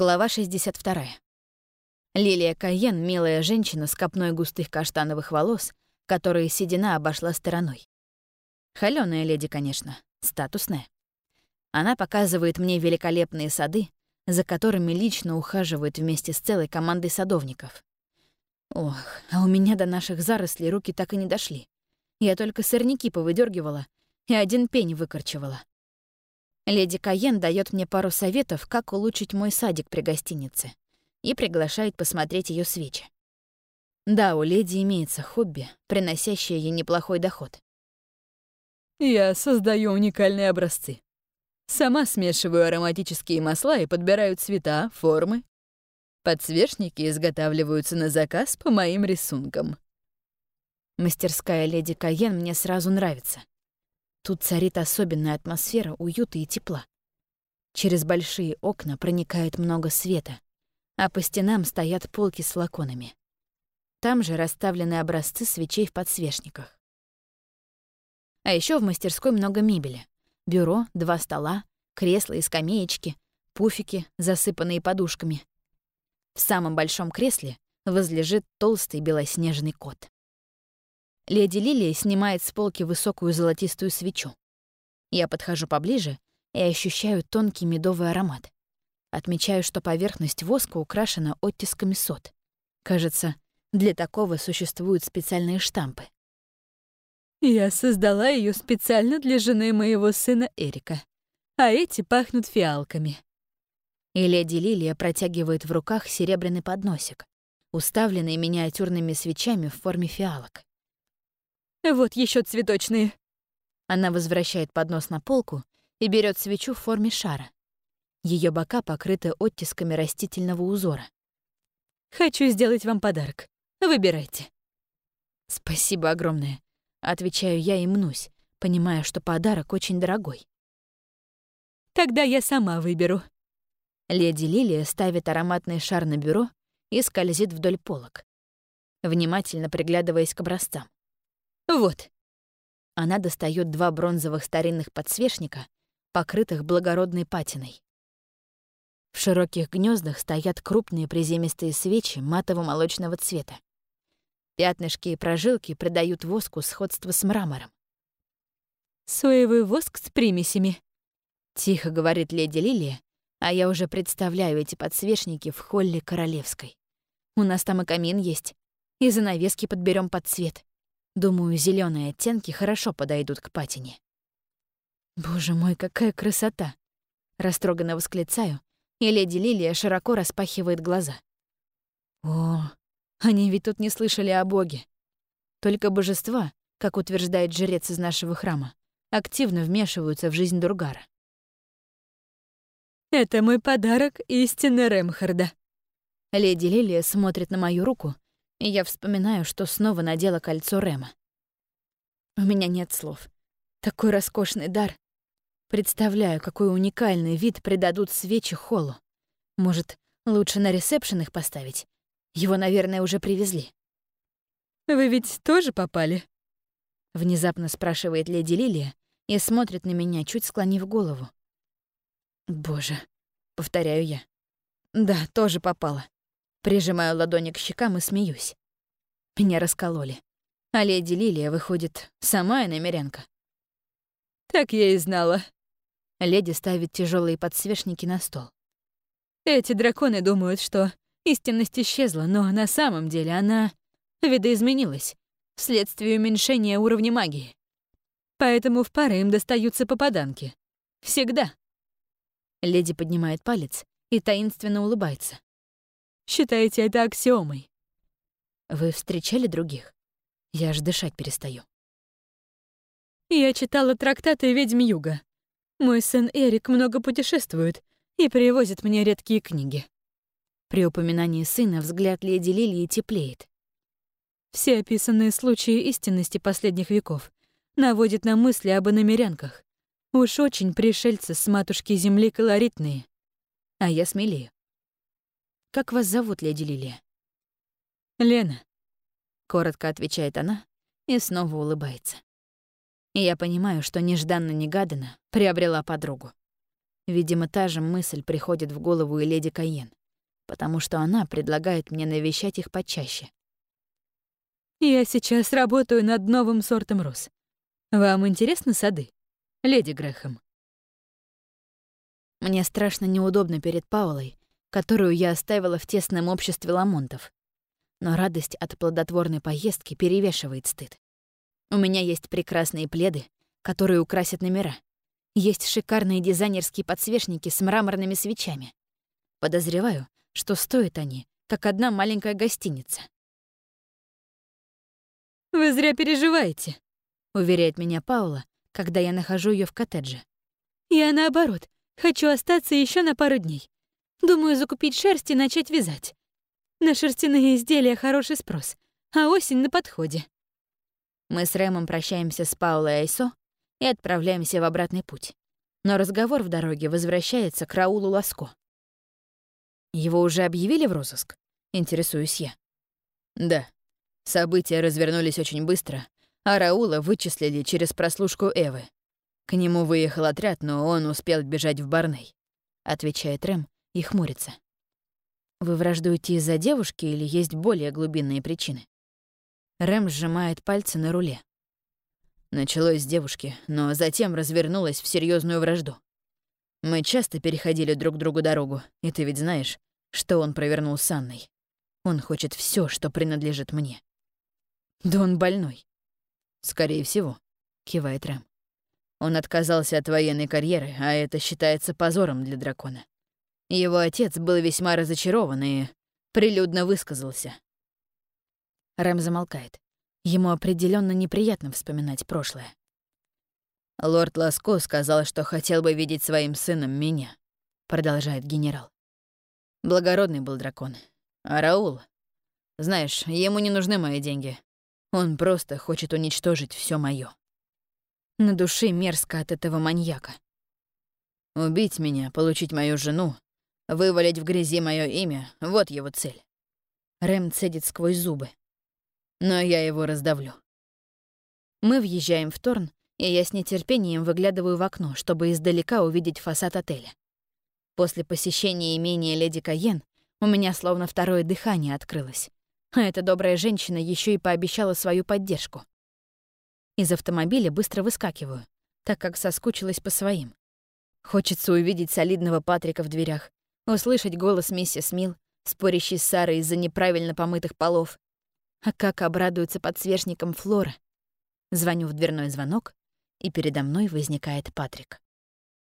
Глава 62. Лилия Каен — милая женщина с копной густых каштановых волос, которые седина обошла стороной. Холёная леди, конечно, статусная. Она показывает мне великолепные сады, за которыми лично ухаживает вместе с целой командой садовников. Ох, а у меня до наших зарослей руки так и не дошли. Я только сорняки повыдергивала и один пень выкорчевала. Леди Каен дает мне пару советов, как улучшить мой садик при гостинице, и приглашает посмотреть ее свечи. Да, у леди имеется хобби, приносящее ей неплохой доход. Я создаю уникальные образцы. Сама смешиваю ароматические масла и подбираю цвета, формы. Подсвечники изготавливаются на заказ по моим рисункам. Мастерская леди Каен мне сразу нравится. Тут царит особенная атмосфера уюта и тепла. Через большие окна проникает много света, а по стенам стоят полки с флаконами. Там же расставлены образцы свечей в подсвечниках. А еще в мастерской много мебели. Бюро, два стола, кресла и скамеечки, пуфики, засыпанные подушками. В самом большом кресле возлежит толстый белоснежный кот. Леди Лилия снимает с полки высокую золотистую свечу. Я подхожу поближе и ощущаю тонкий медовый аромат. Отмечаю, что поверхность воска украшена оттисками сот. Кажется, для такого существуют специальные штампы. Я создала ее специально для жены моего сына Эрика. А эти пахнут фиалками. И леди Лилия протягивает в руках серебряный подносик, уставленный миниатюрными свечами в форме фиалок. Вот еще цветочные. Она возвращает поднос на полку и берет свечу в форме шара. Ее бока покрыты оттисками растительного узора. Хочу сделать вам подарок. Выбирайте. Спасибо огромное. Отвечаю я и мнусь, понимая, что подарок очень дорогой. Тогда я сама выберу. Леди Лилия ставит ароматный шар на бюро и скользит вдоль полок, внимательно приглядываясь к образцам. Вот. Она достает два бронзовых старинных подсвечника, покрытых благородной патиной. В широких гнездах стоят крупные приземистые свечи матово-молочного цвета. Пятнышки и прожилки придают воску сходство с мрамором. «Соевый воск с примесями», — тихо говорит леди Лилия, а я уже представляю эти подсвечники в холле королевской. У нас там и камин есть, и занавески подберем под цвет. Думаю, зеленые оттенки хорошо подойдут к патине. Боже мой, какая красота! Растроганно восклицаю, и леди Лилия широко распахивает глаза. О, они ведь тут не слышали о Боге. Только божества, как утверждает жрец из нашего храма, активно вмешиваются в жизнь Дургара. «Это мой подарок истины Ремхарда». Леди Лилия смотрит на мою руку, и я вспоминаю, что снова надела кольцо Рема. У меня нет слов. Такой роскошный дар. Представляю, какой уникальный вид придадут свечи холлу. Может, лучше на ресепшн их поставить? Его, наверное, уже привезли. «Вы ведь тоже попали?» Внезапно спрашивает леди Лилия и смотрит на меня, чуть склонив голову. «Боже», — повторяю я. «Да, тоже попала. Прижимаю ладони к щекам и смеюсь. Меня раскололи. А леди Лилия, выходит, сама иномерянка. Так я и знала. Леди ставит тяжелые подсвечники на стол. Эти драконы думают, что истинность исчезла, но на самом деле она видоизменилась вследствие уменьшения уровня магии. Поэтому в пары им достаются попаданки. Всегда. Леди поднимает палец и таинственно улыбается. Считаете это аксиомой. Вы встречали других? Я аж дышать перестаю. Я читала трактаты «Ведьм Юга». Мой сын Эрик много путешествует и привозит мне редкие книги. При упоминании сына взгляд леди Лилии теплеет. Все описанные случаи истинности последних веков наводят на мысли об иномерянках. Уж очень пришельцы с матушки Земли колоритные. А я смелею. «Как вас зовут, леди Лилия?» «Лена», — коротко отвечает она и снова улыбается. И я понимаю, что нежданно-негаданно приобрела подругу. Видимо, та же мысль приходит в голову и леди Каен, потому что она предлагает мне навещать их почаще. «Я сейчас работаю над новым сортом роз. Вам интересны сады, леди Грэхэм?» Мне страшно неудобно перед Паулой, которую я оставила в тесном обществе ламонтов. Но радость от плодотворной поездки перевешивает стыд. У меня есть прекрасные пледы, которые украсят номера. Есть шикарные дизайнерские подсвечники с мраморными свечами. Подозреваю, что стоят они, как одна маленькая гостиница. «Вы зря переживаете», — уверяет меня Паула, когда я нахожу ее в коттедже. «Я наоборот, хочу остаться еще на пару дней. Думаю, закупить шерсть и начать вязать. На шерстяные изделия хороший спрос, а осень на подходе». Мы с Рэмом прощаемся с Паулой Айсо и отправляемся в обратный путь. Но разговор в дороге возвращается к Раулу Ласко. «Его уже объявили в розыск?» — интересуюсь я. «Да. События развернулись очень быстро, а Раула вычислили через прослушку Эвы. К нему выехал отряд, но он успел бежать в Барней», — отвечает Рэм и хмурится. «Вы враждуете из-за девушки или есть более глубинные причины?» Рэм сжимает пальцы на руле. Началось с девушки, но затем развернулось в серьезную вражду. Мы часто переходили друг другу дорогу, и ты ведь знаешь, что он провернул с Анной. Он хочет все, что принадлежит мне. Да он больной. Скорее всего, кивает Рэм. Он отказался от военной карьеры, а это считается позором для дракона. Его отец был весьма разочарован и прилюдно высказался. Рэм замолкает. Ему определенно неприятно вспоминать прошлое. «Лорд Ласко сказал, что хотел бы видеть своим сыном меня», — продолжает генерал. Благородный был дракон. А Раул? Знаешь, ему не нужны мои деньги. Он просто хочет уничтожить все моё. На душе мерзко от этого маньяка. Убить меня, получить мою жену, вывалить в грязи мое имя — вот его цель. Рэм цедит сквозь зубы но я его раздавлю. Мы въезжаем в Торн, и я с нетерпением выглядываю в окно, чтобы издалека увидеть фасад отеля. После посещения имения леди Каен у меня словно второе дыхание открылось. А эта добрая женщина еще и пообещала свою поддержку. Из автомобиля быстро выскакиваю, так как соскучилась по своим. Хочется увидеть солидного Патрика в дверях, услышать голос миссис Мил, спорящий с Сарой из-за неправильно помытых полов, а как обрадуется подсвечником Флора. Звоню в дверной звонок, и передо мной возникает Патрик.